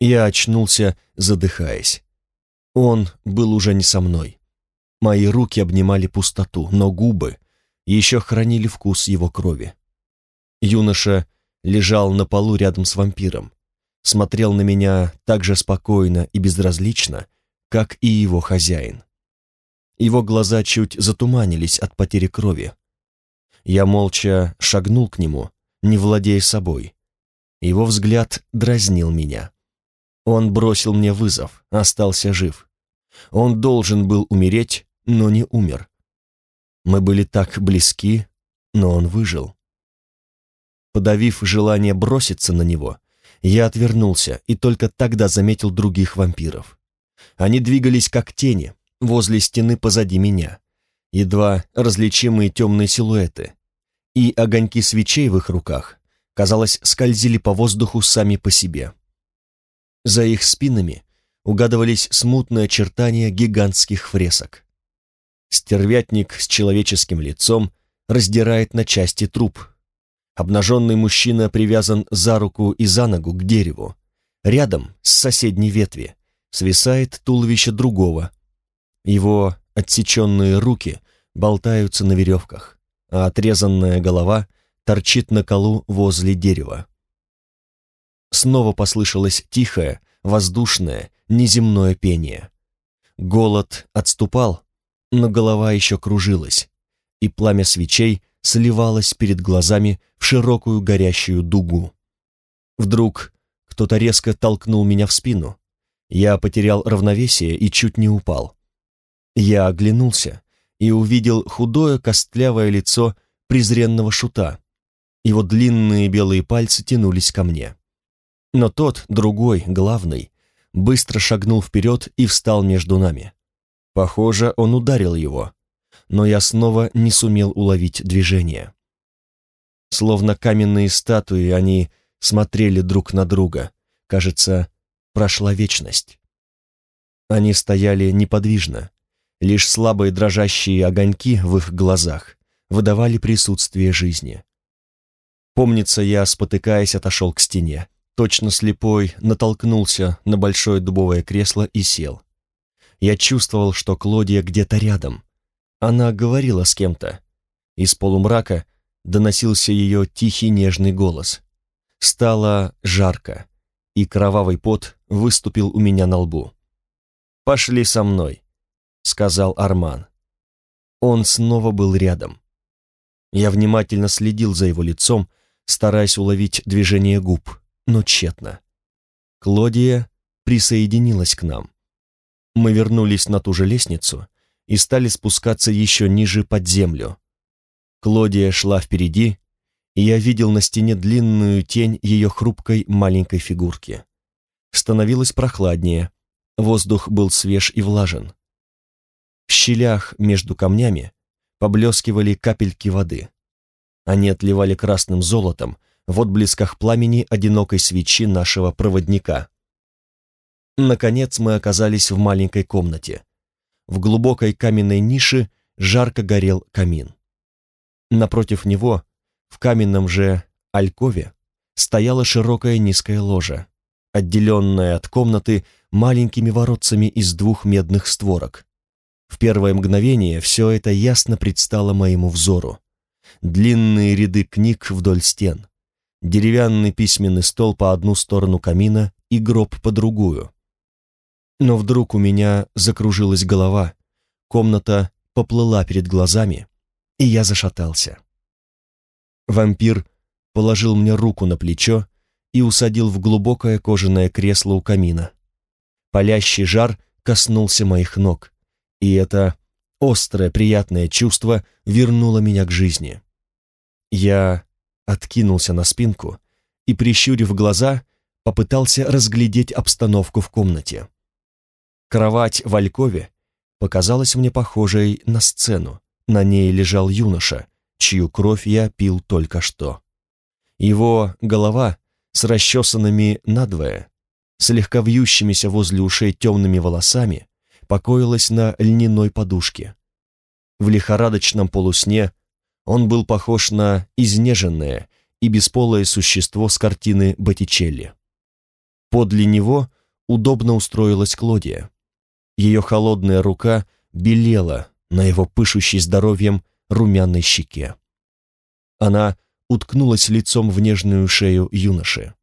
Я очнулся, задыхаясь. Он был уже не со мной. Мои руки обнимали пустоту, но губы еще хранили вкус его крови. Юноша лежал на полу рядом с вампиром, смотрел на меня так же спокойно и безразлично, как и его хозяин. Его глаза чуть затуманились от потери крови. Я молча шагнул к нему, не владея собой. Его взгляд дразнил меня. Он бросил мне вызов, остался жив. Он должен был умереть, но не умер. Мы были так близки, но он выжил. Подавив желание броситься на него, я отвернулся и только тогда заметил других вампиров. Они двигались как тени возле стены позади меня, едва различимые темные силуэты, и огоньки свечей в их руках, казалось, скользили по воздуху сами по себе. За их спинами угадывались смутные очертания гигантских фресок. Стервятник с человеческим лицом раздирает на части труп. Обнаженный мужчина привязан за руку и за ногу к дереву. Рядом, с соседней ветви, свисает туловище другого. Его отсеченные руки болтаются на веревках, а отрезанная голова торчит на колу возле дерева. Снова послышалось тихое, воздушное, неземное пение. Голод отступал, но голова еще кружилась, и пламя свечей сливалось перед глазами в широкую горящую дугу. Вдруг кто-то резко толкнул меня в спину. Я потерял равновесие и чуть не упал. Я оглянулся и увидел худое костлявое лицо презренного шута. Его длинные белые пальцы тянулись ко мне. Но тот, другой, главный, быстро шагнул вперед и встал между нами. Похоже, он ударил его, но я снова не сумел уловить движение. Словно каменные статуи, они смотрели друг на друга. Кажется, прошла вечность. Они стояли неподвижно. Лишь слабые дрожащие огоньки в их глазах выдавали присутствие жизни. Помнится, я, спотыкаясь, отошел к стене. Точно слепой натолкнулся на большое дубовое кресло и сел. Я чувствовал, что Клодия где-то рядом. Она говорила с кем-то. Из полумрака доносился ее тихий нежный голос. Стало жарко, и кровавый пот выступил у меня на лбу. «Пошли со мной», — сказал Арман. Он снова был рядом. Я внимательно следил за его лицом, стараясь уловить движение губ, но тщетно. Клодия присоединилась к нам. Мы вернулись на ту же лестницу и стали спускаться еще ниже под землю. Клодия шла впереди, и я видел на стене длинную тень ее хрупкой маленькой фигурки. Становилось прохладнее, воздух был свеж и влажен. В щелях между камнями поблескивали капельки воды. Они отливали красным золотом в отблесках пламени одинокой свечи нашего проводника. Наконец мы оказались в маленькой комнате. В глубокой каменной нише жарко горел камин. Напротив него, в каменном же алькове, стояла широкая низкая ложа, отделенная от комнаты маленькими воротцами из двух медных створок. В первое мгновение все это ясно предстало моему взору длинные ряды книг вдоль стен, деревянный письменный стол по одну сторону камина и гроб по другую. Но вдруг у меня закружилась голова, комната поплыла перед глазами, и я зашатался. Вампир положил мне руку на плечо и усадил в глубокое кожаное кресло у камина. Палящий жар коснулся моих ног, и это острое приятное чувство вернуло меня к жизни. Я откинулся на спинку и, прищурив глаза, попытался разглядеть обстановку в комнате. Кровать в Алькове показалась мне похожей на сцену. На ней лежал юноша, чью кровь я пил только что. Его голова с расчесанными надвое, слегка вьющимися возле ушей темными волосами, покоилась на льняной подушке. В лихорадочном полусне он был похож на изнеженное и бесполое существо с картины Боттичелли. Подле него удобно устроилась Клодия. Ее холодная рука белела на его пышущей здоровьем румяной щеке. Она уткнулась лицом в нежную шею юноши.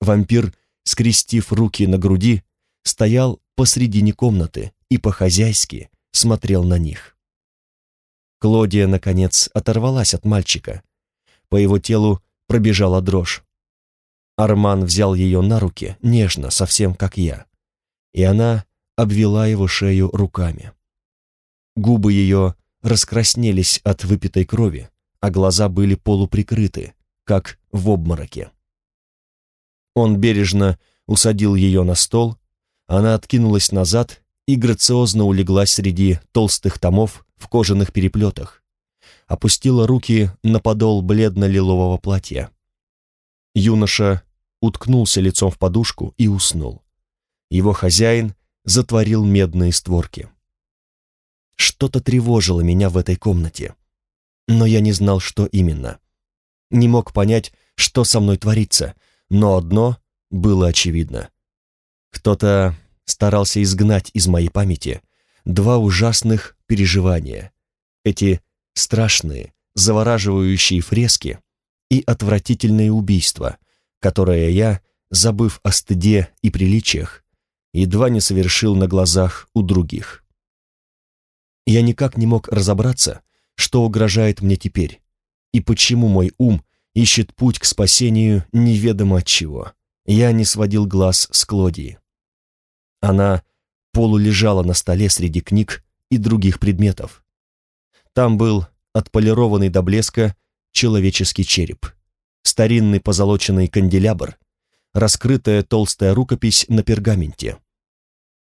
Вампир, скрестив руки на груди, стоял посредине комнаты и по-хозяйски смотрел на них. Клодия, наконец, оторвалась от мальчика. По его телу пробежала дрожь. Арман взял ее на руки, нежно, совсем как я, и она обвела его шею руками. Губы ее раскраснелись от выпитой крови, а глаза были полуприкрыты, как в обмороке. Он бережно усадил ее на стол, она откинулась назад и грациозно улеглась среди толстых томов в кожаных переплетах, опустила руки на подол бледно-лилового платья. Юноша уткнулся лицом в подушку и уснул. Его хозяин затворил медные створки. Что-то тревожило меня в этой комнате, но я не знал, что именно. Не мог понять, что со мной творится, но одно было очевидно. Кто-то старался изгнать из моей памяти два ужасных переживания. Эти страшные, завораживающие фрески и отвратительные убийства, которые я, забыв о стыде и приличиях, едва не совершил на глазах у других. Я никак не мог разобраться, что угрожает мне теперь, и почему мой ум ищет путь к спасению неведомо от чего. Я не сводил глаз с Клодии. Она полулежала на столе среди книг и других предметов. Там был отполированный до блеска человеческий череп, старинный позолоченный канделябр, раскрытая толстая рукопись на пергаменте.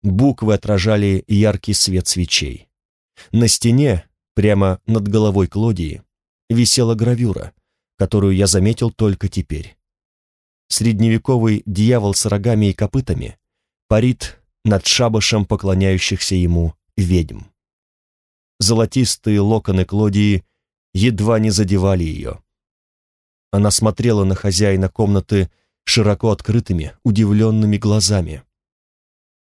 Буквы отражали яркий свет свечей. На стене, прямо над головой Клодии, висела гравюра, которую я заметил только теперь. Средневековый дьявол с рогами и копытами парит над шабашем поклоняющихся ему ведьм. Золотистые локоны Клодии едва не задевали ее. Она смотрела на хозяина комнаты широко открытыми, удивленными глазами.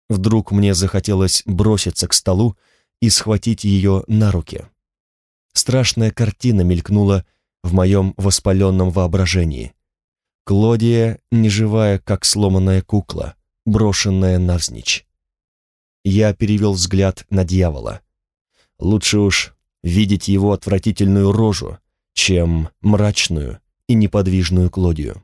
Вдруг мне захотелось броситься к столу и схватить ее на руки. Страшная картина мелькнула в моем воспаленном воображении. Клодия, неживая, как сломанная кукла, брошенная навзничь. Я перевел взгляд на дьявола. Лучше уж видеть его отвратительную рожу, чем мрачную и неподвижную Клодию.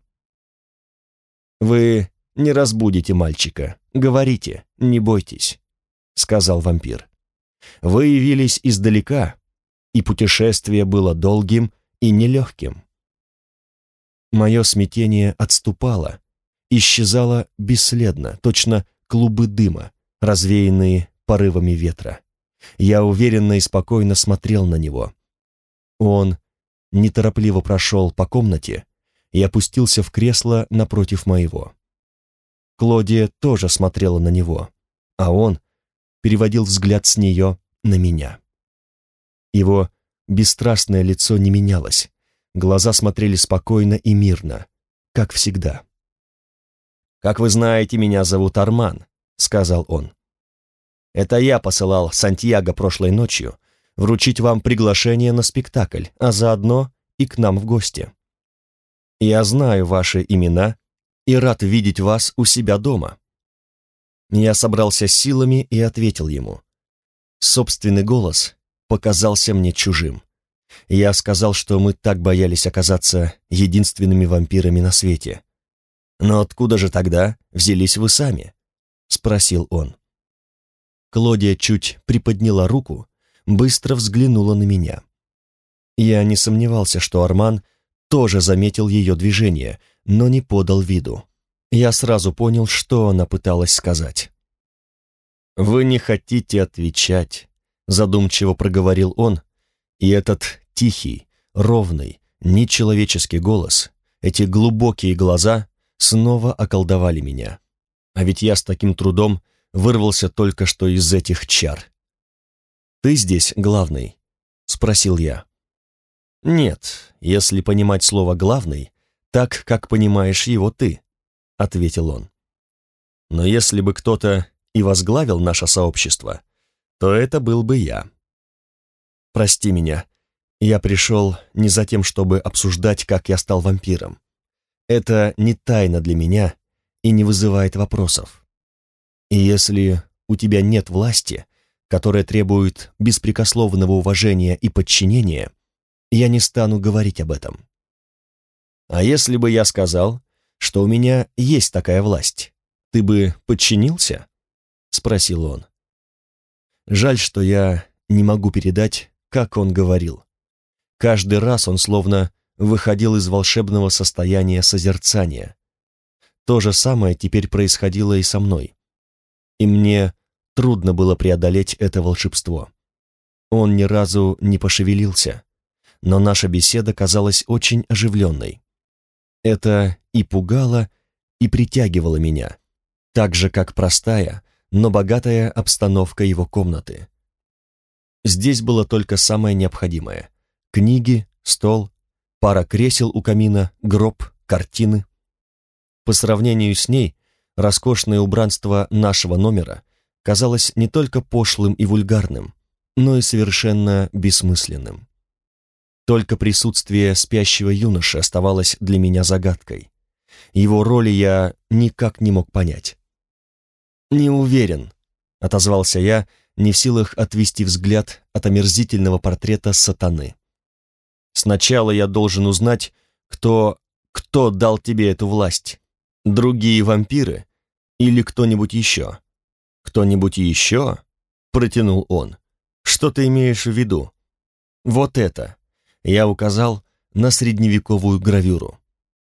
«Вы не разбудите мальчика. Говорите, не бойтесь», — сказал вампир. «Вы явились издалека, и путешествие было долгим и нелегким». Мое смятение отступало, исчезало бесследно, точно клубы дыма, развеянные порывами ветра. Я уверенно и спокойно смотрел на него. Он неторопливо прошел по комнате и опустился в кресло напротив моего. Клодия тоже смотрела на него, а он переводил взгляд с нее на меня. Его бесстрастное лицо не менялось, глаза смотрели спокойно и мирно, как всегда. «Как вы знаете, меня зовут Арман», — сказал он. «Это я посылал Сантьяго прошлой ночью вручить вам приглашение на спектакль, а заодно и к нам в гости. Я знаю ваши имена и рад видеть вас у себя дома». Я собрался силами и ответил ему. Собственный голос показался мне чужим. Я сказал, что мы так боялись оказаться единственными вампирами на свете. «Но откуда же тогда взялись вы сами?» — спросил он. Клодия чуть приподняла руку, быстро взглянула на меня. Я не сомневался, что Арман тоже заметил ее движение, но не подал виду. Я сразу понял, что она пыталась сказать. «Вы не хотите отвечать», — задумчиво проговорил он, и этот тихий, ровный, нечеловеческий голос, эти глубокие глаза снова околдовали меня. А ведь я с таким трудом вырвался только что из этих чар. «Ты здесь главный?» — спросил я. «Нет, если понимать слово «главный», так, как понимаешь его ты», — ответил он. Но если бы кто-то и возглавил наше сообщество, то это был бы я. Прости меня, я пришел не за тем, чтобы обсуждать, как я стал вампиром. Это не тайна для меня и не вызывает вопросов. И если у тебя нет власти, которая требует беспрекословного уважения и подчинения, я не стану говорить об этом. А если бы я сказал, что у меня есть такая власть, ты бы подчинился? Спросил он. Жаль, что я не могу передать, как он говорил. Каждый раз он словно выходил из волшебного состояния созерцания. То же самое теперь происходило и со мной. И мне трудно было преодолеть это волшебство. Он ни разу не пошевелился, но наша беседа казалась очень оживленной. Это и пугало, и притягивало меня, так же, как простая, но богатая обстановка его комнаты. Здесь было только самое необходимое. Книги, стол, пара кресел у камина, гроб, картины. По сравнению с ней, роскошное убранство нашего номера казалось не только пошлым и вульгарным, но и совершенно бессмысленным. Только присутствие спящего юноши оставалось для меня загадкой. Его роли я никак не мог понять. «Не уверен», — отозвался я, не в силах отвести взгляд от омерзительного портрета сатаны. «Сначала я должен узнать, кто... кто дал тебе эту власть. Другие вампиры или кто-нибудь еще?» «Кто-нибудь еще?» — протянул он. «Что ты имеешь в виду?» «Вот это», я указал на средневековую гравюру.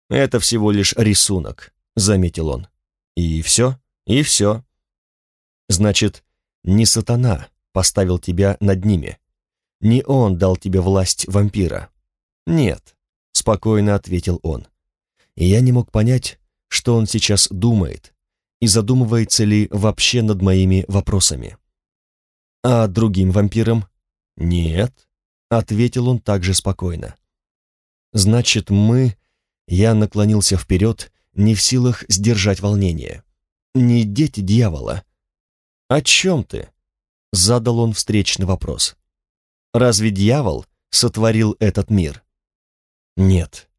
«Это всего лишь рисунок», — заметил он. «И все? И все». «Значит, не сатана поставил тебя над ними. Не он дал тебе власть вампира». «Нет», — спокойно ответил он. Я не мог понять, что он сейчас думает, и задумывается ли вообще над моими вопросами. «А другим вампирам?» «Нет», Ответил он также спокойно. «Значит, мы...» Я наклонился вперед, не в силах сдержать волнение. «Не дети дьявола». «О чем ты?» Задал он встречный вопрос. «Разве дьявол сотворил этот мир?» «Нет.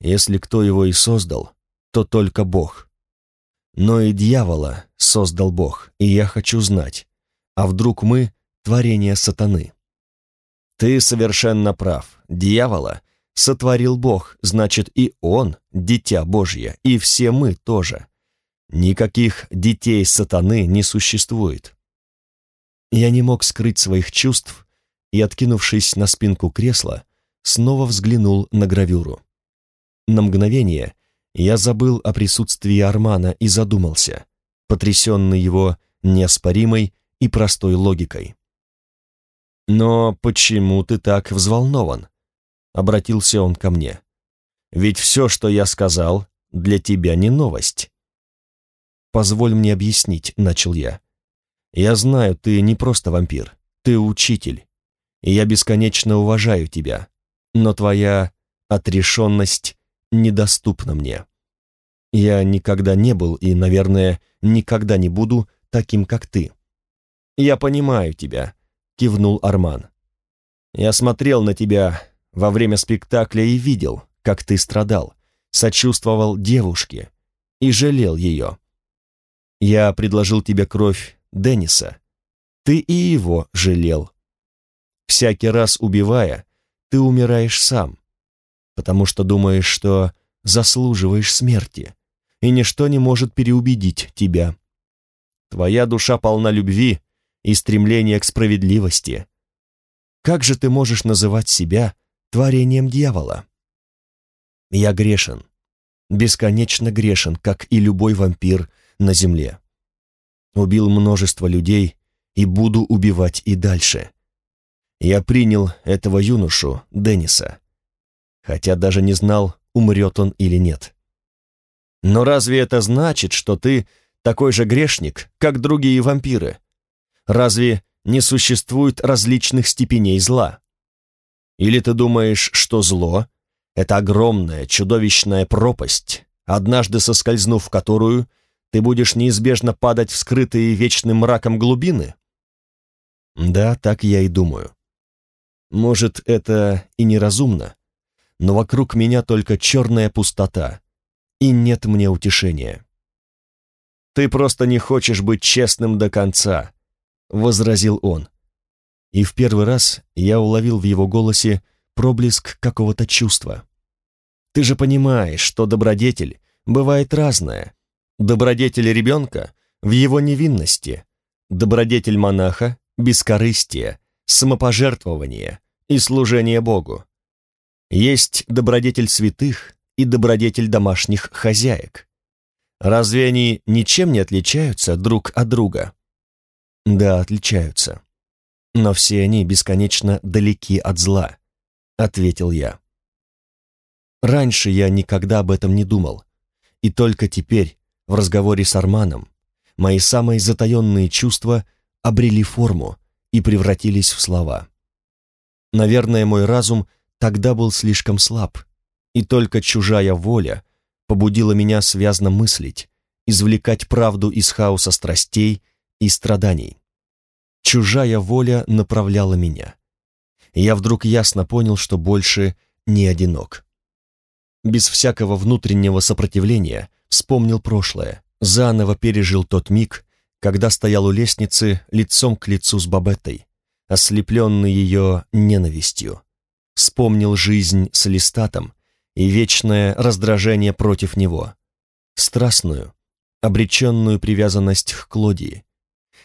Если кто его и создал, то только Бог. Но и дьявола создал Бог, и я хочу знать, а вдруг мы — творение сатаны?» Ты совершенно прав. Дьявола сотворил Бог, значит и он — дитя Божье, и все мы тоже. Никаких детей сатаны не существует. Я не мог скрыть своих чувств и, откинувшись на спинку кресла, снова взглянул на гравюру. На мгновение я забыл о присутствии Армана и задумался, потрясенный его неоспоримой и простой логикой. «Но почему ты так взволнован?» — обратился он ко мне. «Ведь все, что я сказал, для тебя не новость». «Позволь мне объяснить», — начал я. «Я знаю, ты не просто вампир, ты учитель, и я бесконечно уважаю тебя, но твоя отрешенность недоступна мне. Я никогда не был и, наверное, никогда не буду таким, как ты. Я понимаю тебя, — кивнул Арман. «Я смотрел на тебя во время спектакля и видел, как ты страдал, сочувствовал девушке и жалел ее. Я предложил тебе кровь Денниса. Ты и его жалел. Всякий раз убивая, ты умираешь сам, потому что думаешь, что заслуживаешь смерти, и ничто не может переубедить тебя. Твоя душа полна любви, и стремление к справедливости. Как же ты можешь называть себя творением дьявола? Я грешен, бесконечно грешен, как и любой вампир на земле. Убил множество людей и буду убивать и дальше. Я принял этого юношу, Денниса, хотя даже не знал, умрет он или нет. Но разве это значит, что ты такой же грешник, как другие вампиры? Разве не существует различных степеней зла? Или ты думаешь, что зло — это огромная, чудовищная пропасть, однажды соскользнув в которую, Ты будешь неизбежно падать в скрытые вечным мраком глубины? Да, так я и думаю. Может, это и неразумно, но вокруг меня только черная пустота, и нет мне утешения. «Ты просто не хочешь быть честным до конца», — возразил он. И в первый раз я уловил в его голосе проблеск какого-то чувства. «Ты же понимаешь, что добродетель бывает разная. Добродетель ребенка в его невинности, добродетель монаха — бескорыстие, самопожертвование и служение Богу. Есть добродетель святых и добродетель домашних хозяек. Разве они ничем не отличаются друг от друга? Да, отличаются. Но все они бесконечно далеки от зла, ответил я. Раньше я никогда об этом не думал, и только теперь, в разговоре с Арманом, мои самые затаенные чувства обрели форму и превратились в слова. Наверное, мой разум тогда был слишком слаб, и только чужая воля побудила меня связно мыслить, извлекать правду из хаоса страстей и страданий. Чужая воля направляла меня. я вдруг ясно понял, что больше не одинок. Без всякого внутреннего сопротивления вспомнил прошлое, заново пережил тот миг, когда стоял у лестницы лицом к лицу с Бабеттой, ослепленный ее ненавистью. Вспомнил жизнь с Листатом и вечное раздражение против него, страстную, обреченную привязанность к Клодии.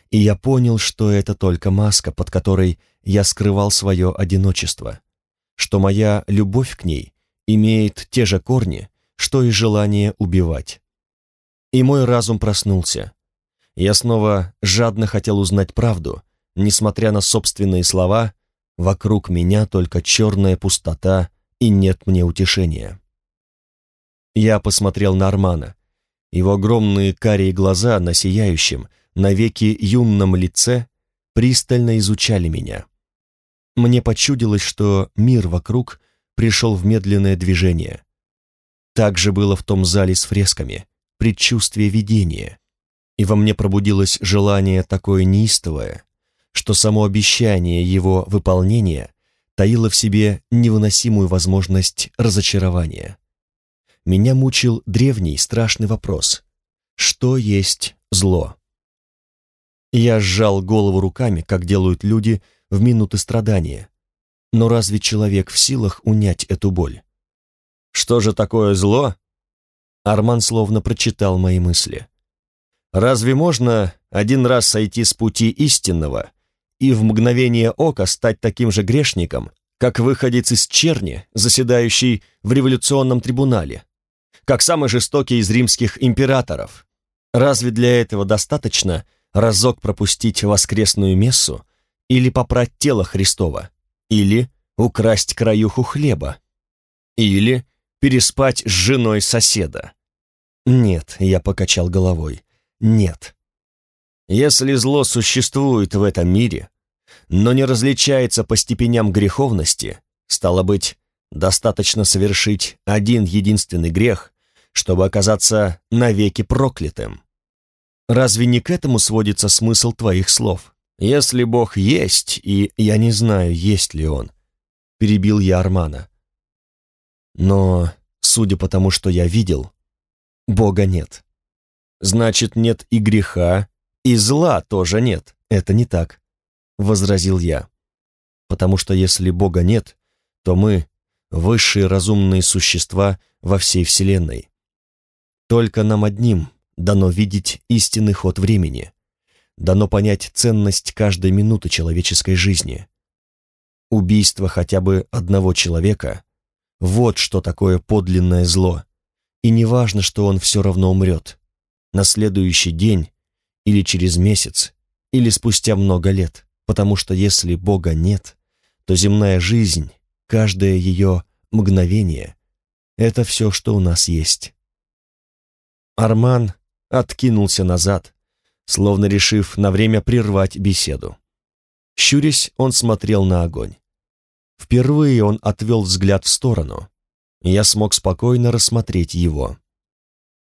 И я понял, что это только маска, под которой я скрывал свое одиночество, что моя любовь к ней имеет те же корни, что и желание убивать. И мой разум проснулся. Я снова жадно хотел узнать правду, несмотря на собственные слова, вокруг меня только черная пустота и нет мне утешения. Я посмотрел на Армана. Его огромные карие глаза на сияющем, навеки юном лице пристально изучали меня. Мне почудилось, что мир вокруг пришел в медленное движение. Так же было в том зале с фресками, предчувствие видения, и во мне пробудилось желание такое неистовое, что само обещание его выполнения таила в себе невыносимую возможность разочарования. Меня мучил древний страшный вопрос. Что есть зло? Я сжал голову руками, как делают люди в минуты страдания. Но разве человек в силах унять эту боль? Что же такое зло? Арман словно прочитал мои мысли. Разве можно один раз сойти с пути истинного и в мгновение ока стать таким же грешником, как выходец из черни, заседающий в революционном трибунале, как самый жестокий из римских императоров. Разве для этого достаточно разок пропустить воскресную мессу или попрать тело Христова, или украсть краюху хлеба, или переспать с женой соседа? Нет, я покачал головой, нет. Если зло существует в этом мире, но не различается по степеням греховности, стало быть, достаточно совершить один единственный грех, чтобы оказаться навеки проклятым. Разве не к этому сводится смысл твоих слов? Если Бог есть, и я не знаю, есть ли Он, перебил я Армана. Но, судя по тому, что я видел, Бога нет. Значит, нет и греха, и зла тоже нет. Это не так, возразил я. Потому что если Бога нет, то мы — высшие разумные существа во всей Вселенной. Только нам одним дано видеть истинный ход времени, дано понять ценность каждой минуты человеческой жизни. Убийство хотя бы одного человека — вот что такое подлинное зло, и не важно, что он все равно умрет на следующий день или через месяц, или спустя много лет, потому что если Бога нет, то земная жизнь, каждое ее мгновение — это все, что у нас есть. Арман откинулся назад, словно решив на время прервать беседу. Щурясь, он смотрел на огонь. Впервые он отвел взгляд в сторону, я смог спокойно рассмотреть его.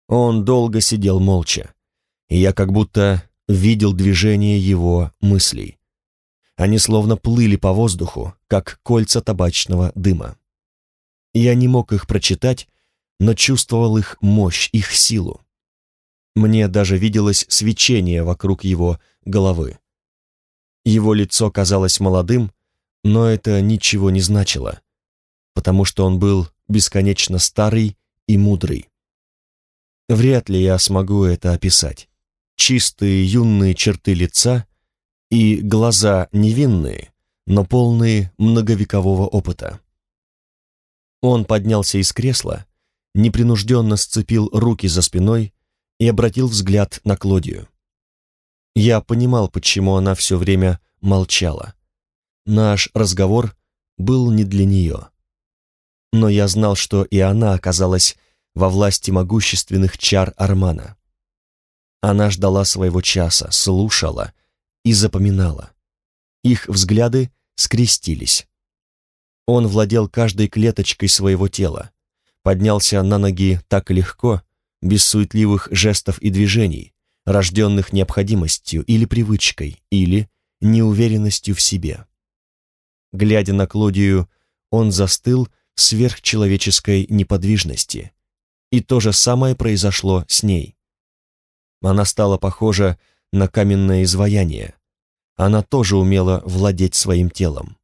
Он долго сидел молча, и я как будто видел движение его мыслей. Они словно плыли по воздуху, как кольца табачного дыма. Я не мог их прочитать, но чувствовал их мощь, их силу. Мне даже виделось свечение вокруг его головы. Его лицо казалось молодым, но это ничего не значило, потому что он был бесконечно старый и мудрый. Вряд ли я смогу это описать. Чистые юные черты лица и глаза невинные, но полные многовекового опыта. Он поднялся из кресла, непринужденно сцепил руки за спиной и обратил взгляд на Клодию. Я понимал, почему она все время молчала. Наш разговор был не для нее. Но я знал, что и она оказалась во власти могущественных чар Армана. Она ждала своего часа, слушала и запоминала. Их взгляды скрестились. Он владел каждой клеточкой своего тела, поднялся на ноги так легко, без суетливых жестов и движений, рожденных необходимостью или привычкой, или неуверенностью в себе. Глядя на Клодию, он застыл в сверхчеловеческой неподвижности. И то же самое произошло с ней. Она стала похожа на каменное изваяние. Она тоже умела владеть своим телом.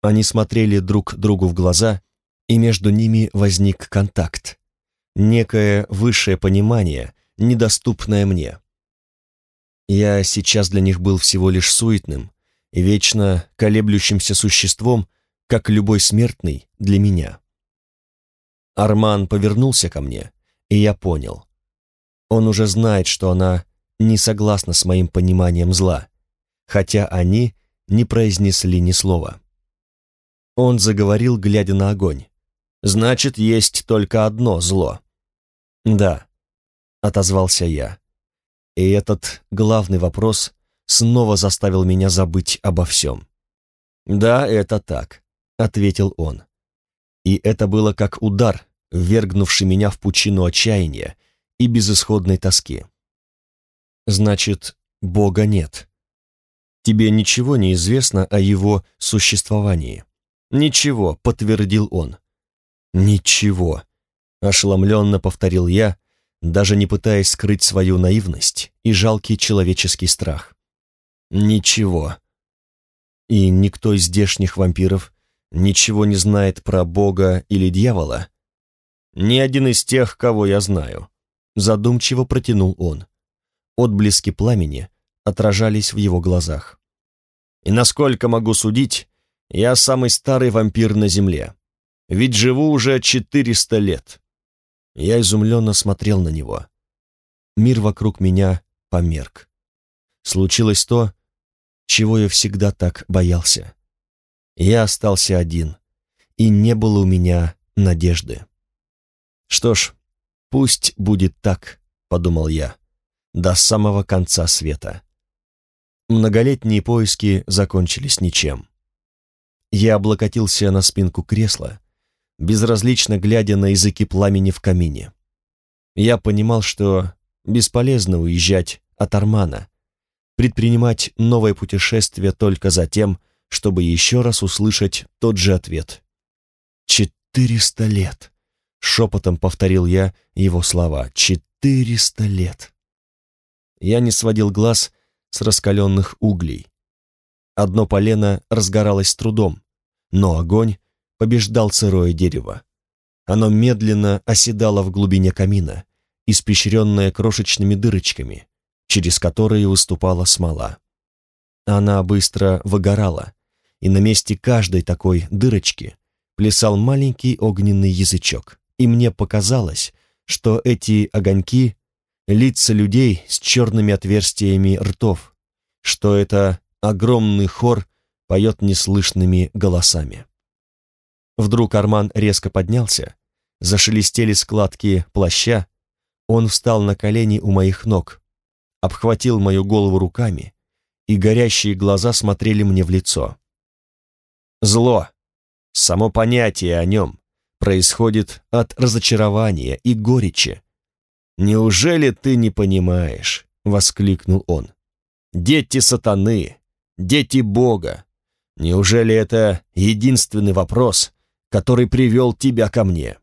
Они смотрели друг другу в глаза, и между ними возник контакт. Некое высшее понимание, недоступное мне. Я сейчас для них был всего лишь суетным вечно колеблющимся существом, как любой смертный для меня. Арман повернулся ко мне, и я понял. Он уже знает, что она не согласна с моим пониманием зла, хотя они не произнесли ни слова. Он заговорил, глядя на огонь. «Значит, есть только одно зло». «Да», — отозвался я. И этот главный вопрос снова заставил меня забыть обо всем. «Да, это так», — ответил он. И это было как удар, ввергнувший меня в пучину отчаяния и безысходной тоски. «Значит, Бога нет. Тебе ничего не известно о Его существовании?» «Ничего», — подтвердил он. «Ничего», — ошеломленно повторил я, даже не пытаясь скрыть свою наивность и жалкий человеческий страх. «Ничего». И никто из здешних вампиров ничего не знает про Бога или дьявола? Ни один из тех, кого я знаю. Задумчиво протянул он. Отблески пламени отражались в его глазах. И насколько могу судить, я самый старый вампир на Земле. Ведь живу уже 400 лет. Я изумленно смотрел на него. Мир вокруг меня померк. Случилось то, чего я всегда так боялся. Я остался один, и не было у меня надежды. Что ж, пусть будет так, подумал я, до самого конца света. Многолетние поиски закончились ничем. Я облокотился на спинку кресла, безразлично глядя на языки пламени в камине. Я понимал, что бесполезно уезжать от Армана, предпринимать новое путешествие только за тем, чтобы еще раз услышать тот же ответ. «Четыреста лет!» — шепотом повторил я его слова. «Четыреста лет!» Я не сводил глаз с раскаленных углей, Одно полено разгоралось с трудом, но огонь побеждал сырое дерево. Оно медленно оседало в глубине камина, испещренное крошечными дырочками, через которые выступала смола. Она быстро выгорала, и на месте каждой такой дырочки плясал маленький огненный язычок, и мне показалось, что эти огоньки — лица людей с черными отверстиями ртов, что это огромный хор поет неслышными голосами. Вдруг Арман резко поднялся, зашелестели складки плаща, он встал на колени у моих ног, обхватил мою голову руками, и горящие глаза смотрели мне в лицо. Зло, само понятие о нем, происходит от разочарования и горечи. «Неужели ты не понимаешь?» — воскликнул он. «Дети сатаны, дети Бога. Неужели это единственный вопрос, который привел тебя ко мне?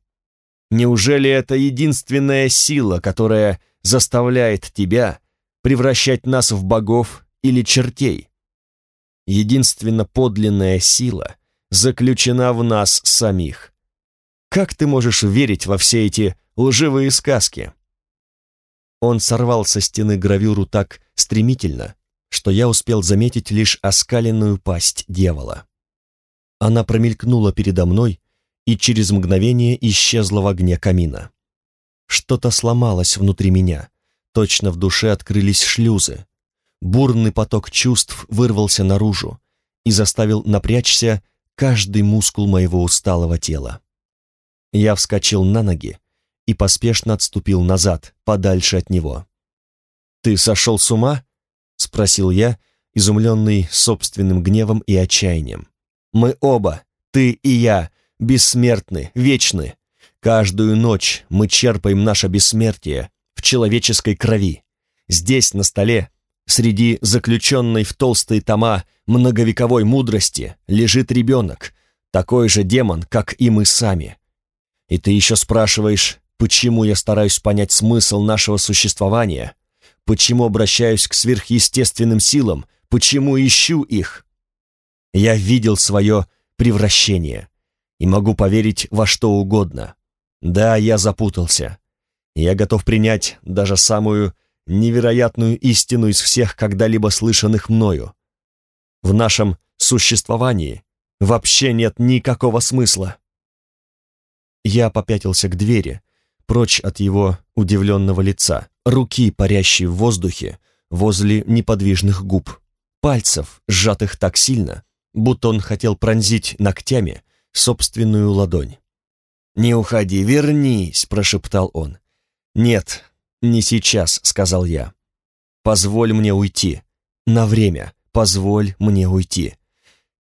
Неужели это единственная сила, которая заставляет тебя превращать нас в богов или чертей? Единственно подлинная сила заключена в нас самих. Как ты можешь верить во все эти лживые сказки?» Он сорвал со стены гравюру так стремительно, что я успел заметить лишь оскаленную пасть дьявола. Она промелькнула передо мной и через мгновение исчезла в огне камина. Что-то сломалось внутри меня, точно в душе открылись шлюзы. Бурный поток чувств вырвался наружу и заставил напрячься каждый мускул моего усталого тела. Я вскочил на ноги и поспешно отступил назад, подальше от него. «Ты сошел с ума?» — спросил я, изумленный собственным гневом и отчаянием. «Мы оба, ты и я, бессмертны, вечны. Каждую ночь мы черпаем наше бессмертие в человеческой крови. Здесь, на столе, среди заключенной в толстые тома многовековой мудрости, лежит ребенок, такой же демон, как и мы сами. И ты еще спрашиваешь, почему я стараюсь понять смысл нашего существования, почему обращаюсь к сверхъестественным силам, почему ищу их. Я видел свое превращение и могу поверить во что угодно. Да, я запутался. Я готов принять даже самую невероятную истину из всех когда-либо слышанных мною. В нашем существовании вообще нет никакого смысла. Я попятился к двери, прочь от его удивленного лица, руки, парящей в воздухе, возле неподвижных губ, пальцев, сжатых так сильно, будто он хотел пронзить ногтями собственную ладонь. «Не уходи, вернись», — прошептал он. «Нет, не сейчас», — сказал я. «Позволь мне уйти. На время. Позволь мне уйти.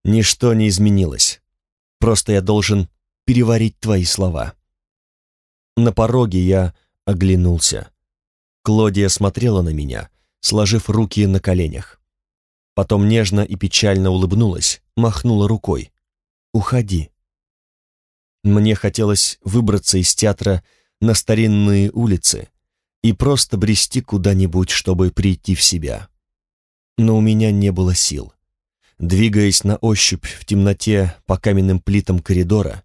Ничто не изменилось. Просто я должен переварить твои слова». На пороге я оглянулся. Клодия смотрела на меня, сложив руки на коленях. Потом нежно и печально улыбнулась, махнула рукой. «Уходи». Мне хотелось выбраться из театра на старинные улицы и просто брести куда-нибудь, чтобы прийти в себя. Но у меня не было сил. Двигаясь на ощупь в темноте по каменным плитам коридора,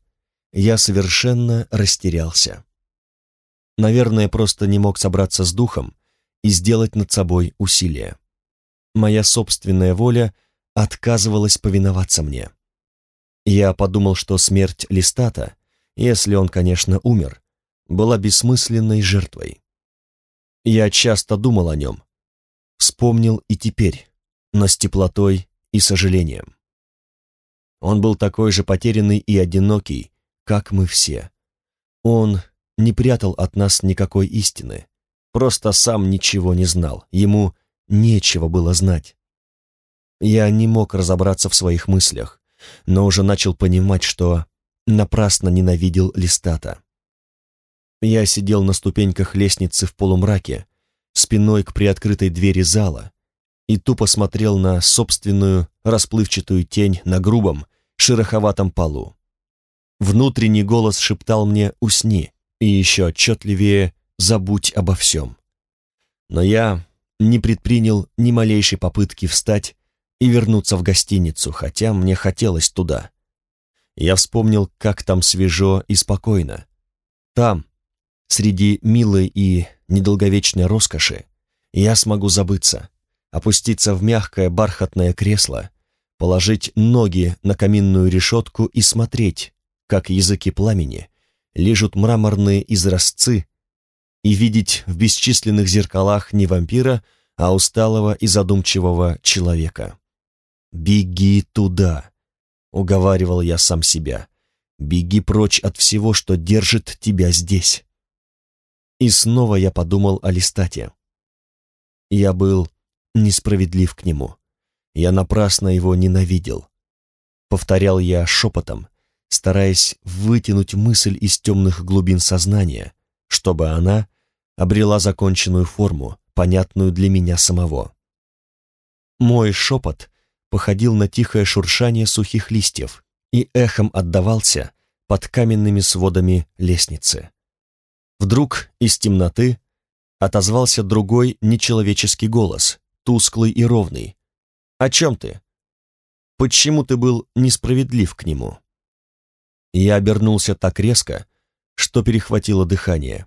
я совершенно растерялся. Наверное, просто не мог собраться с духом и сделать над собой усилие. Моя собственная воля отказывалась повиноваться мне. Я подумал, что смерть Листата, если он, конечно, умер, была бессмысленной жертвой. Я часто думал о нем, вспомнил и теперь, но с теплотой и сожалением. Он был такой же потерянный и одинокий, как мы все. Он не прятал от нас никакой истины, просто сам ничего не знал, ему нечего было знать. Я не мог разобраться в своих мыслях, но уже начал понимать, что напрасно ненавидел Листата. Я сидел на ступеньках лестницы в полумраке, спиной к приоткрытой двери зала, и тупо смотрел на собственную расплывчатую тень на грубом, шероховатом полу. Внутренний голос шептал мне «Усни», и еще отчетливее «забудь обо всем». Но я не предпринял ни малейшей попытки встать и вернуться в гостиницу, хотя мне хотелось туда. Я вспомнил, как там свежо и спокойно. Там, среди милой и недолговечной роскоши, я смогу забыться, опуститься в мягкое бархатное кресло, положить ноги на каминную решетку и смотреть, как языки пламени лежат мраморные изразцы, и видеть в бесчисленных зеркалах не вампира, а усталого и задумчивого человека. «Беги туда!» — уговаривал я сам себя. «Беги прочь от всего, что держит тебя здесь!» И снова я подумал о Листате. Я был несправедлив к нему. Я напрасно его ненавидел. Повторял я шепотом, стараясь вытянуть мысль из темных глубин сознания, чтобы она обрела законченную форму, понятную для меня самого. Мой шепот походил на тихое шуршание сухих листьев и эхом отдавался под каменными сводами лестницы. Вдруг из темноты отозвался другой нечеловеческий голос, тусклый и ровный. «О чем ты? Почему ты был несправедлив к нему?» Я обернулся так резко, что перехватило дыхание.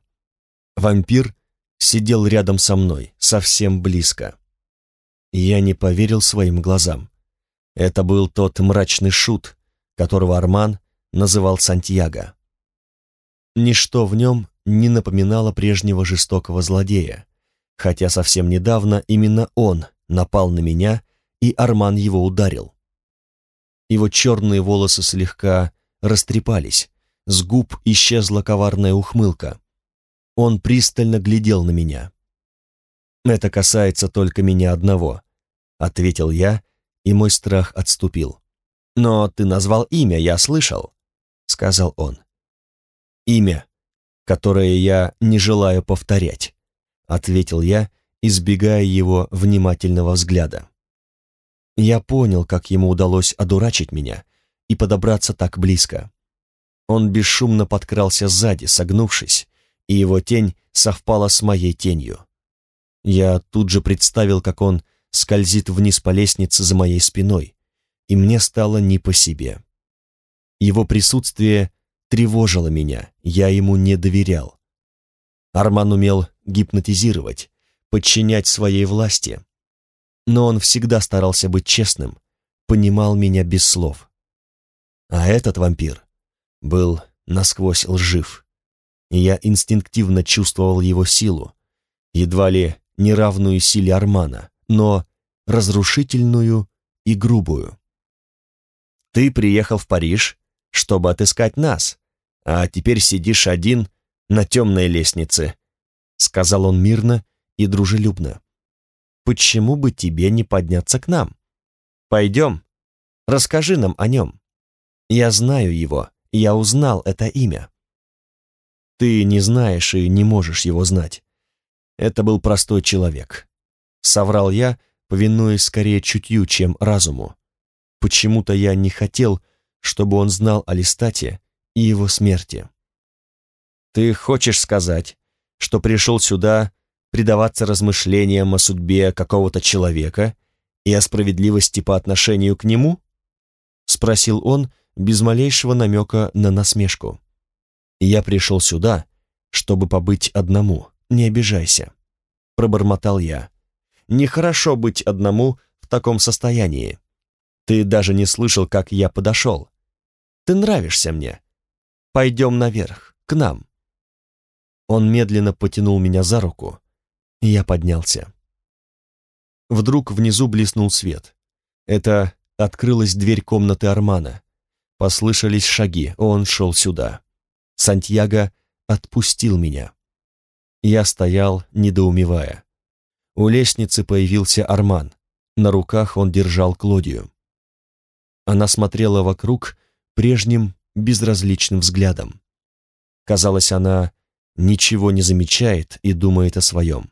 Вампир сидел рядом со мной, совсем близко. Я не поверил своим глазам. Это был тот мрачный шут, которого Арман называл Сантьяго. Ничто в нем не напоминало прежнего жестокого злодея, хотя совсем недавно именно он напал на меня, и Арман его ударил. Его черные волосы слегка растрепались, с губ исчезла коварная ухмылка. Он пристально глядел на меня. «Это касается только меня одного», — ответил я, и мой страх отступил. «Но ты назвал имя, я слышал», — сказал он. «Имя, которое я не желаю повторять», — ответил я, избегая его внимательного взгляда. Я понял, как ему удалось одурачить меня и подобраться так близко. Он бесшумно подкрался сзади, согнувшись, и его тень совпала с моей тенью. Я тут же представил, как он скользит вниз по лестнице за моей спиной, и мне стало не по себе. Его присутствие тревожило меня, я ему не доверял. Арман умел гипнотизировать, подчинять своей власти, но он всегда старался быть честным, понимал меня без слов. А этот вампир был насквозь лжив и я инстинктивно чувствовал его силу, едва ли неравную силе Армана, но разрушительную и грубую. «Ты приехал в Париж, чтобы отыскать нас, а теперь сидишь один на темной лестнице», сказал он мирно и дружелюбно. «Почему бы тебе не подняться к нам? Пойдем, расскажи нам о нем. Я знаю его, я узнал это имя». Ты не знаешь и не можешь его знать. Это был простой человек. Соврал я, повинуясь скорее чутью, чем разуму. Почему-то я не хотел, чтобы он знал о Листате и его смерти. Ты хочешь сказать, что пришел сюда предаваться размышлениям о судьбе какого-то человека и о справедливости по отношению к нему? Спросил он без малейшего намека на насмешку. «Я пришел сюда, чтобы побыть одному, не обижайся», — пробормотал я. «Нехорошо быть одному в таком состоянии. Ты даже не слышал, как я подошел. Ты нравишься мне. Пойдем наверх, к нам». Он медленно потянул меня за руку, и я поднялся. Вдруг внизу блеснул свет. Это открылась дверь комнаты Армана. Послышались шаги, он шел сюда. Сантьяго отпустил меня. Я стоял, недоумевая. У лестницы появился Арман. На руках он держал Клодию. Она смотрела вокруг прежним безразличным взглядом. Казалось, она ничего не замечает и думает о своем.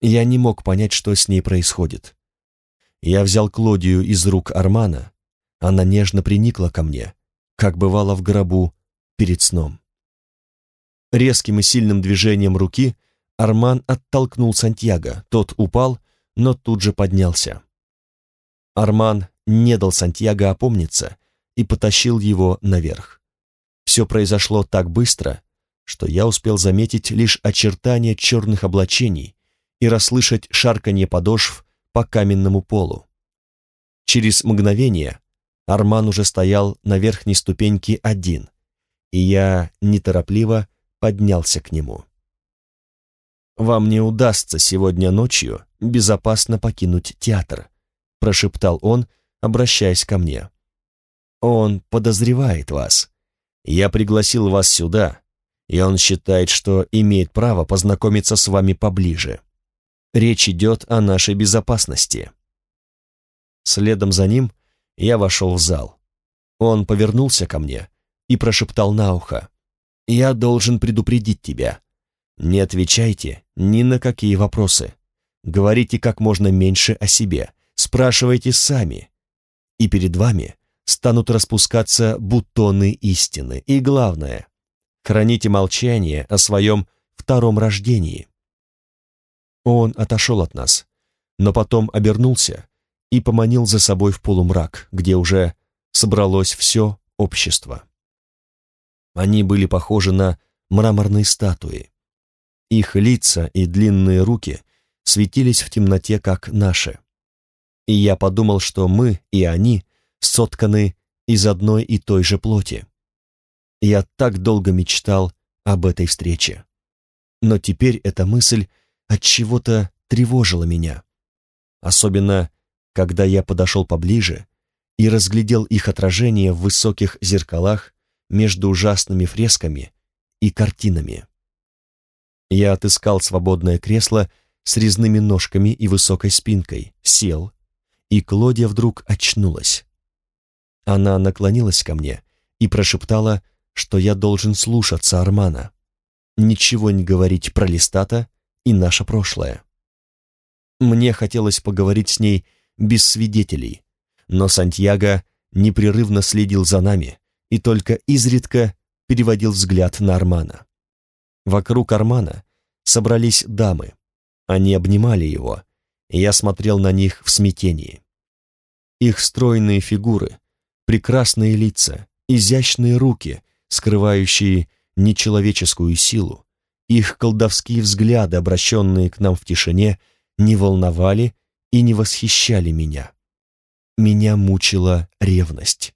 Я не мог понять, что с ней происходит. Я взял Клодию из рук Армана, она нежно приникла ко мне, как бывало в гробу перед сном. Резким и сильным движением руки Арман оттолкнул Сантьяго, тот упал, но тут же поднялся. Арман не дал Сантьяго опомниться и потащил его наверх. Все произошло так быстро, что я успел заметить лишь очертания черных облачений и расслышать шарканье подошв по каменному полу. Через мгновение Арман уже стоял на верхней ступеньке один, и я неторопливо поднялся к нему. «Вам не удастся сегодня ночью безопасно покинуть театр», прошептал он, обращаясь ко мне. «Он подозревает вас. Я пригласил вас сюда, и он считает, что имеет право познакомиться с вами поближе. Речь идет о нашей безопасности». Следом за ним я вошел в зал. Он повернулся ко мне и прошептал на ухо. «Я должен предупредить тебя. Не отвечайте ни на какие вопросы. Говорите как можно меньше о себе, спрашивайте сами. И перед вами станут распускаться бутоны истины. И главное, храните молчание о своем втором рождении. Он отошел от нас, но потом обернулся и поманил за собой в полумрак, где уже собралось все общество. Они были похожи на мраморные статуи. Их лица и длинные руки светились в темноте, как наши. И я подумал, что мы и они сотканы из одной и той же плоти. Я так долго мечтал об этой встрече. Но теперь эта мысль от чего-то тревожила меня. Особенно, когда я подошел поближе и разглядел их отражение в высоких зеркалах между ужасными фресками и картинами. Я отыскал свободное кресло с резными ножками и высокой спинкой, сел, и Клодия вдруг очнулась. Она наклонилась ко мне и прошептала, что я должен слушаться Армана, ничего не говорить про Листата и наше прошлое. Мне хотелось поговорить с ней без свидетелей, но Сантьяго непрерывно следил за нами и только изредка переводил взгляд на Армана. Вокруг Армана собрались дамы. Они обнимали его, и я смотрел на них в смятении. Их стройные фигуры, прекрасные лица, изящные руки, скрывающие нечеловеческую силу, их колдовские взгляды, обращенные к нам в тишине, не волновали и не восхищали меня. Меня мучила ревность.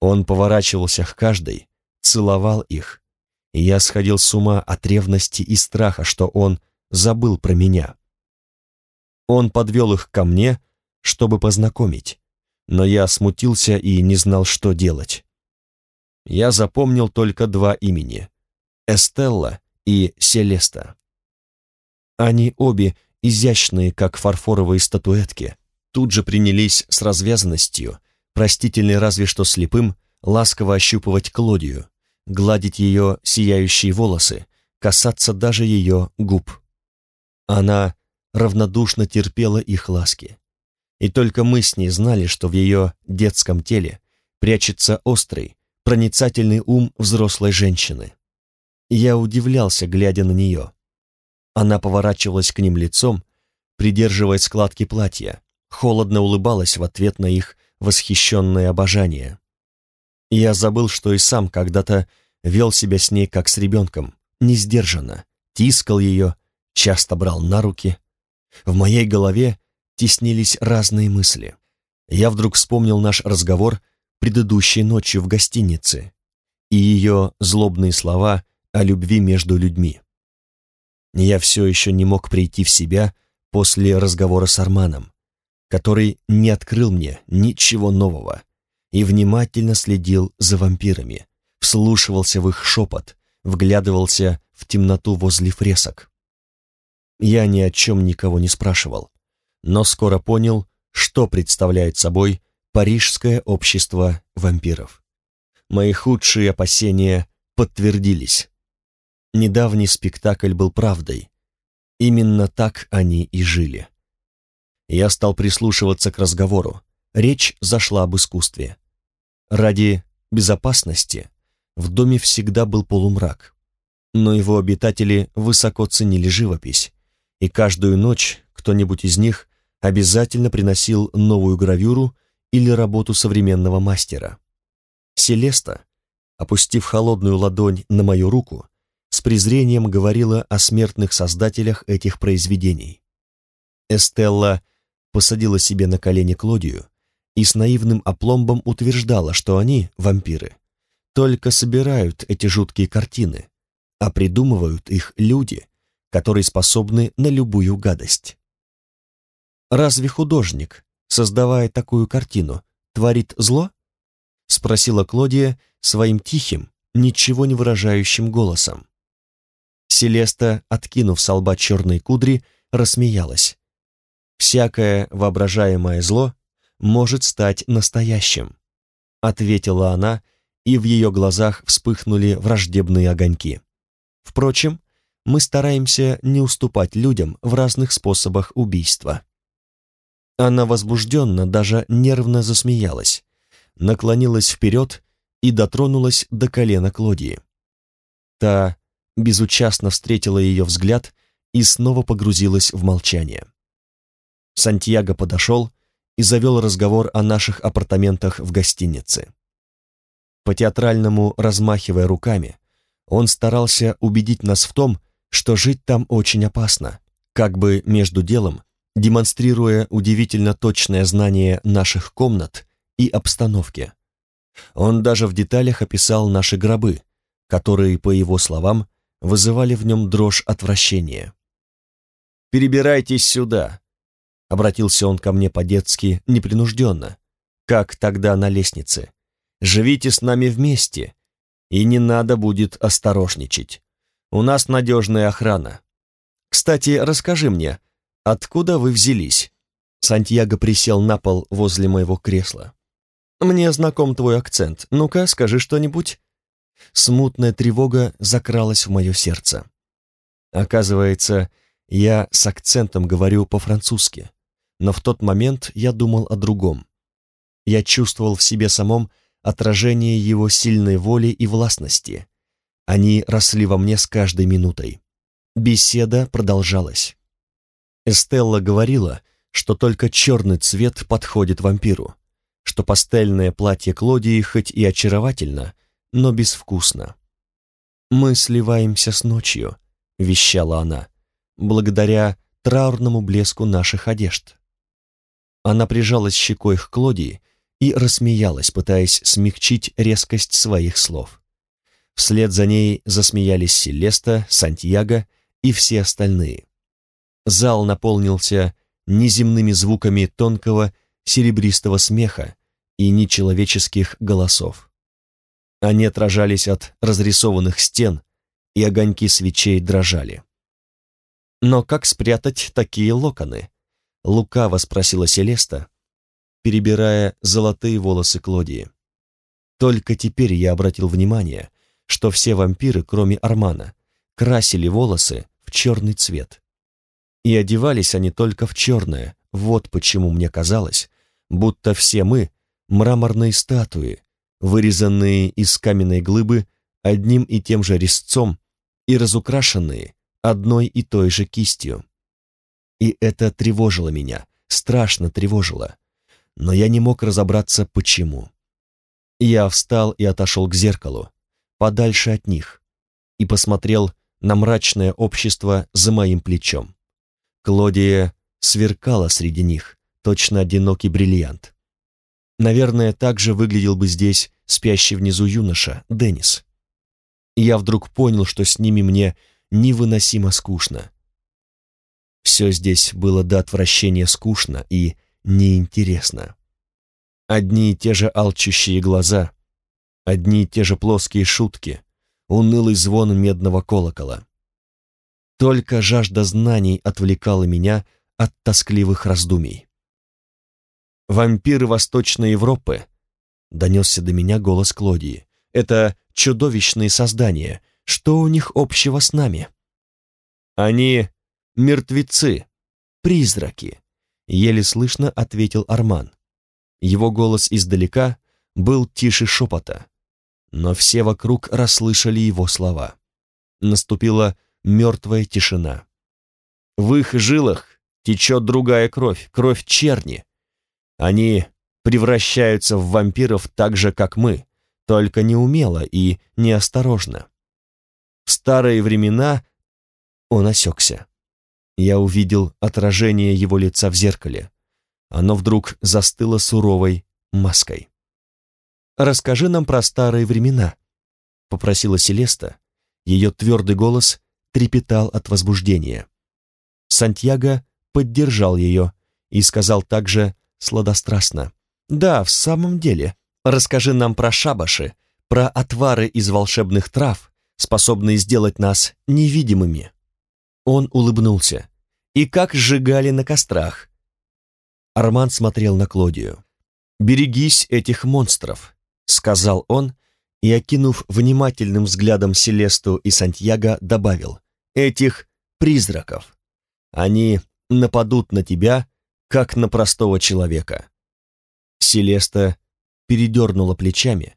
Он поворачивался к каждой, целовал их, я сходил с ума от ревности и страха, что он забыл про меня. Он подвел их ко мне, чтобы познакомить, но я смутился и не знал, что делать. Я запомнил только два имени — Эстелла и Селеста. Они обе изящные, как фарфоровые статуэтки, тут же принялись с развязанностью, простительной разве что слепым, ласково ощупывать Клодию, гладить ее сияющие волосы, касаться даже ее губ. Она равнодушно терпела их ласки. И только мы с ней знали, что в ее детском теле прячется острый, проницательный ум взрослой женщины. Я удивлялся, глядя на нее. Она поворачивалась к ним лицом, придерживая складки платья, холодно улыбалась в ответ на их восхищенное обожание. Я забыл, что и сам когда-то вел себя с ней как с ребенком, не сдержанно, тискал ее, часто брал на руки. В моей голове теснились разные мысли. Я вдруг вспомнил наш разговор предыдущей ночью в гостинице и ее злобные слова о любви между людьми. Я все еще не мог прийти в себя после разговора с Арманом, который не открыл мне ничего нового и внимательно следил за вампирами, вслушивался в их шепот, вглядывался в темноту возле фресок. Я ни о чем никого не спрашивал, но скоро понял, что представляет собой парижское общество вампиров. Мои худшие опасения подтвердились. Недавний спектакль был правдой. Именно так они и жили. Я стал прислушиваться к разговору. Речь зашла об искусстве. Ради безопасности в доме всегда был полумрак, но его обитатели высоко ценили живопись, и каждую ночь кто-нибудь из них обязательно приносил новую гравюру или работу современного мастера. Селеста, опустив холодную ладонь на мою руку, презрением говорила о смертных создателях этих произведений. Эстелла посадила себе на колени Клодию и с наивным опломбом утверждала, что они, вампиры, только собирают эти жуткие картины, а придумывают их люди, которые способны на любую гадость. «Разве художник, создавая такую картину, творит зло?» — спросила Клодия своим тихим, ничего не выражающим голосом. Селеста, откинув с лба черные кудри, рассмеялась. «Всякое воображаемое зло может стать настоящим», ответила она, и в ее глазах вспыхнули враждебные огоньки. Впрочем, мы стараемся не уступать людям в разных способах убийства. Она возбужденно, даже нервно засмеялась, наклонилась вперед и дотронулась до колена Клодии. Та безучастно встретила ее взгляд и снова погрузилась в молчание. Сантьяго подошел и завел разговор о наших апартаментах в гостинице. По-театральному размахивая руками, он старался убедить нас в том, что жить там очень опасно, как бы между делом демонстрируя удивительно точное знание наших комнат и обстановки. Он даже в деталях описал наши гробы, которые, по его словам, вызывали в нем дрожь отвращения. «Перебирайтесь сюда», — обратился он ко мне по-детски, непринужденно, как тогда на лестнице. «Живите с нами вместе, и не надо будет осторожничать. У нас надежная охрана. Кстати, расскажи мне, откуда вы взялись?» Сантьяго присел на пол возле моего кресла. «Мне знаком твой акцент. Ну-ка, скажи что-нибудь». Смутная тревога закралась в мое сердце. Оказывается, я с акцентом говорю по-французски, но в тот момент я думал о другом. Я чувствовал в себе самом отражение его сильной воли и властности. Они росли во мне с каждой минутой. Беседа продолжалась. Эстелла говорила, что только черный цвет подходит вампиру, что пастельное платье Клодии хоть и очаровательно, но безвкусно. «Мы сливаемся с ночью», — вещала она, благодаря траурному блеску наших одежд. Она прижалась щекой к Клодии и рассмеялась, пытаясь смягчить резкость своих слов. Вслед за ней засмеялись Селеста, Сантьяго и все остальные. Зал наполнился неземными звуками тонкого серебристого смеха и нечеловеческих голосов. Они отражались от разрисованных стен, и огоньки свечей дрожали. «Но как спрятать такие локоны?» — лукаво спросила Селеста, перебирая золотые волосы Клодии. Только теперь я обратил внимание, что все вампиры, кроме Армана, красили волосы в черный цвет. И одевались они только в черное, вот почему мне казалось, будто все мы — мраморные статуи, вырезанные из каменной глыбы одним и тем же резцом и разукрашенные одной и той же кистью. И это тревожило меня, страшно тревожило но я не мог разобраться, почему. Я встал и отошел к зеркалу, подальше от них, и посмотрел на мрачное общество за моим плечом. Клодия сверкала среди них, точно одинокий бриллиант. Наверное, так же выглядел бы здесь спящий внизу юноша, Деннис. Я вдруг понял, что с ними мне невыносимо скучно. Все здесь было до отвращения скучно и неинтересно. Одни и те же алчущие глаза, одни и те же плоские шутки, унылый звон медного колокола. Только жажда знаний отвлекала меня от тоскливых раздумий. «Вампиры Восточной Европы», — донесся до меня голос Клодии, — «это чудовищные создания. Что у них общего с нами?» «Они мертвецы, призраки, еле слышно ответил Арман. Его голос издалека был тише шепота, но все вокруг расслышали его слова. Наступила мертвая тишина. В их жилах течет другая кровь, кровь черни. Они превращаются в вампиров так же, как мы, только неумело и неосторожно. В старые времена он осекся. Я увидел отражение его лица в зеркале. Оно вдруг застыло суровой маской. «Расскажи нам про старые времена», — попросила Селеста. Ее твердый голос трепетал от возбуждения. Сантьяго поддержал ее и сказал также сладострастно. «Да, в самом деле, расскажи нам про шабаши, про отвары из волшебных трав, способные сделать нас невидимыми». Он улыбнулся. «И как сжигали на кострах?» Арман смотрел на Клодию. «Берегись этих монстров», — сказал он, и, окинув внимательным взглядом Селесту и Сантьяго, добавил. этих призраков. Они нападут на тебя, как на простого человека. Селеста передернула плечами,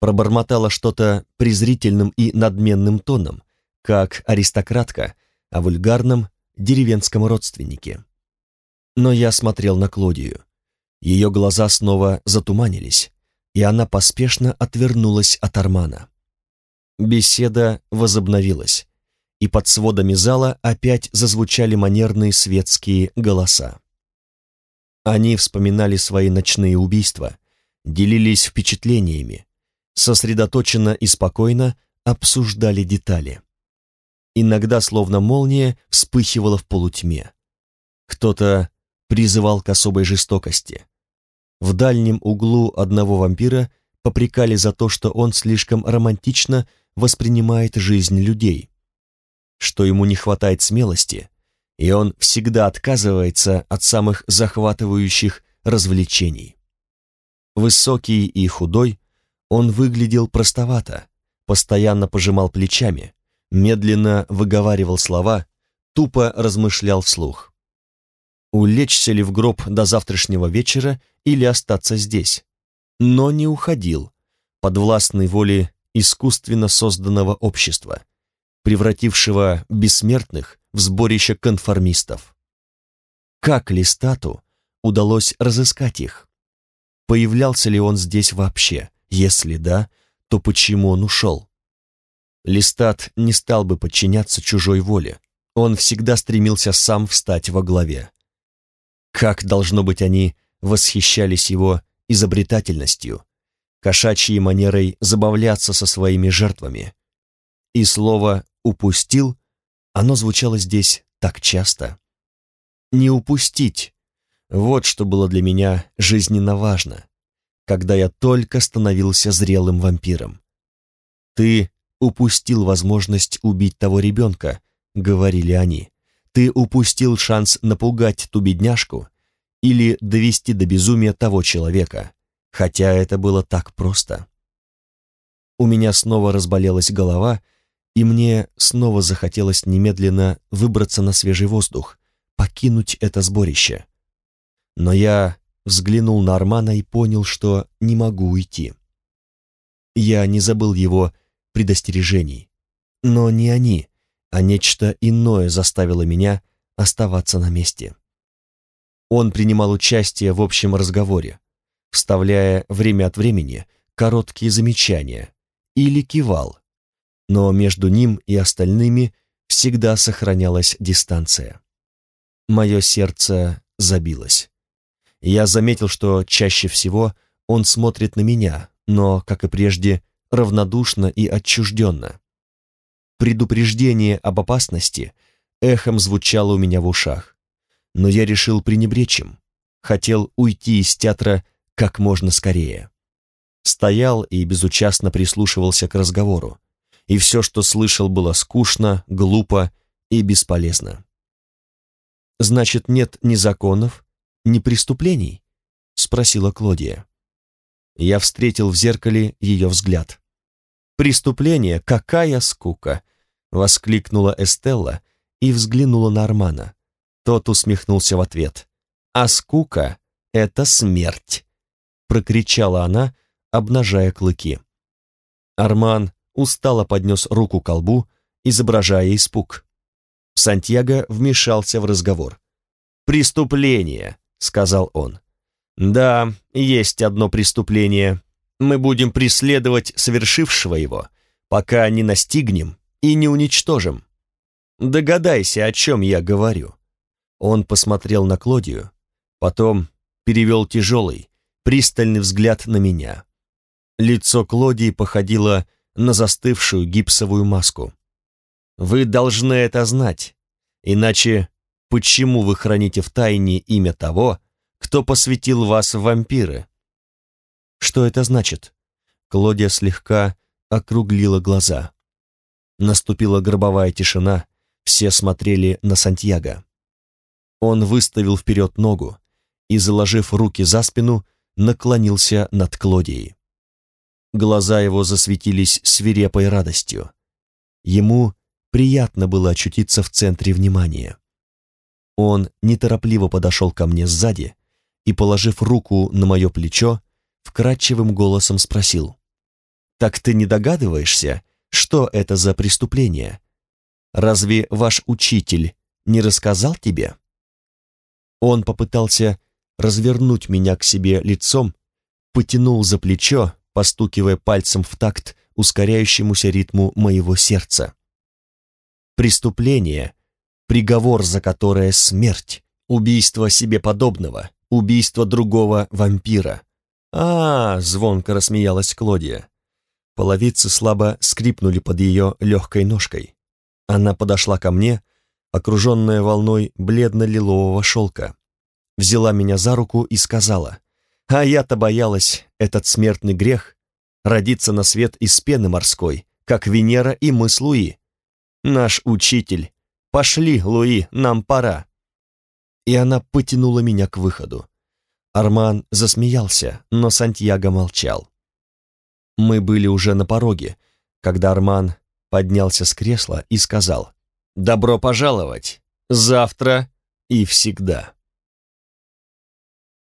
пробормотала что-то презрительным и надменным тоном, как аристократка о вульгарном деревенском родственнике. Но я смотрел на Клодию. Ее глаза снова затуманились, и она поспешно отвернулась от Армана. Беседа возобновилась, и под сводами зала опять зазвучали манерные светские голоса. Они вспоминали свои ночные убийства, делились впечатлениями, сосредоточенно и спокойно обсуждали детали. Иногда, словно молния, вспыхивала в полутьме. Кто-то призывал к особой жестокости, в дальнем углу одного вампира попрекали за то, что он слишком романтично воспринимает жизнь людей, что ему не хватает смелости, и он всегда отказывается от самых захватывающих развлечений. Высокий и худой, он выглядел простовато, постоянно пожимал плечами, медленно выговаривал слова, тупо размышлял вслух улечься ли в гроб до завтрашнего вечера или остаться здесь. Но не уходил, под властной волей искусственно созданного общества, превратившего бессмертных в сборище конформистов. Как Листату удалось разыскать их? Появлялся ли он здесь вообще? Если да, то почему он ушел? Листат не стал бы подчиняться чужой воле. Он всегда стремился сам встать во главе. Как, должно быть, они восхищались его изобретательностью, кошачьей манерой забавляться со своими жертвами. И слово «упустил» оно звучало здесь так часто. Не упустить — вот что было для меня жизненно важно, когда я только становился зрелым вампиром. «Ты упустил возможность убить того ребенка», — говорили они. Ты упустил шанс напугать ту бедняжку или довести до безумия того человека, хотя это было так просто. У меня снова разболелась голова, и мне снова захотелось немедленно выбраться на свежий воздух, покинуть это сборище. Но я взглянул на Армана и понял, что не могу уйти. Я не забыл его предостережений, но не они, а нечто иное заставило меня оставаться на месте. Он принимал участие в общем разговоре, вставляя время от времени короткие замечания или кивал, но между ним и остальными всегда сохранялась дистанция. Мое сердце забилось. Я заметил, что чаще всего он смотрит на меня, но, как и прежде, равнодушно и отчужденно. Предупреждение об опасности эхом звучало у меня в ушах, но я решил пренебречь им, хотел уйти из театра как можно скорее. Стоял и безучастно прислушивался к разговору, и все, что слышал, было скучно, глупо и бесполезно. «Значит, нет ни законов, ни преступлений?» — спросила Клодия. Я встретил в зеркале ее взгляд. «Преступление? Какая скука!» — воскликнула Эстелла и взглянула на Армана. Тот усмехнулся в ответ. «А скука — это смерть!» — прокричала она, обнажая клыки. Арман устало поднес руку к колбу, изображая испуг. Сантьяго вмешался в разговор. «Преступление», — сказал он. «Да, есть одно преступление. Мы будем преследовать совершившего его, пока не настигнем и не уничтожим. Догадайся, о чем я говорю». Он посмотрел на Клодию, потом перевел тяжелый, пристальный взгляд на меня. Лицо Клодии походило на застывшую гипсовую маску. «Вы должны это знать, иначе почему вы храните в тайне имя того, кто посвятил вас в вампиры?» «Что это значит?» Клодия слегка округлила глаза. Наступила гробовая тишина, все смотрели на Сантьяго. Он выставил вперед ногу и, заложив руки за спину, наклонился над Клодией. Глаза его засветились свирепой радостью. Ему приятно было очутиться в центре внимания. Он неторопливо подошел ко мне сзади и, положив руку на мое плечо, вкрадчивым голосом спросил. «Так ты не догадываешься, что это за преступление? Разве ваш учитель не рассказал тебе?» Он попытался развернуть меня к себе лицом, потянул за плечо, постукивая пальцем в такт ускоряющемуся ритму моего сердца. Преступление, приговор за которое смерть, убийство себе подобного, убийство другого вампира. А, -а, -а звонко рассмеялась Клодия. Половицы слабо скрипнули под ее легкой ножкой. Она подошла ко мне, окруженная волной бледно-лилового шелка, взяла меня за руку и сказала, «А я-то боялась, этот смертный грех, родиться на свет из пены морской, как Венера и мы с Луи. Наш учитель. Пошли, Луи, нам пора». И она потянула меня к выходу. Арман засмеялся, но Сантьяго молчал. Мы были уже на пороге, когда Арман поднялся с кресла и сказал «Добро пожаловать! Завтра и всегда!»